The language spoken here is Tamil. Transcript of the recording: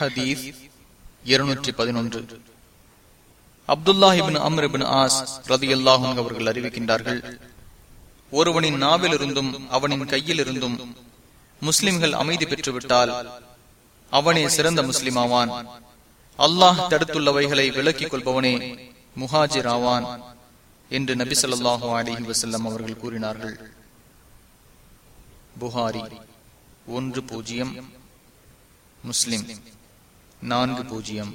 ஹதீஸ் இருநூற்றி பதினொன்று. அப்துல்லாஹிபின் அம்ரிபின் ஆஸ் ரதி அல்லாஹும் அவர்கள் அறிவிக்கின்றார்கள் ஒருவனின் நாவிலிருந்தும் அவனின் கையிலிருந்தும் முஸ்லிம்கள் அமைதி பெற்றுவிட்டால் அவனே சிறந்த முஸ்லிமாவான் அல்லாஹ் தடுத்துள்ளவைகளை விலக்கிக் கொள்பவனே முஹாஜிர் ஆவான் என்று நபி சொல்லாஹு அலிஹி வசல்லம் அவர்கள் கூறினார்கள். புகாரி ஒன்று பூஜ்ஜியம். முஸ்லிம் நான்கு பூஜ்ஜியம்.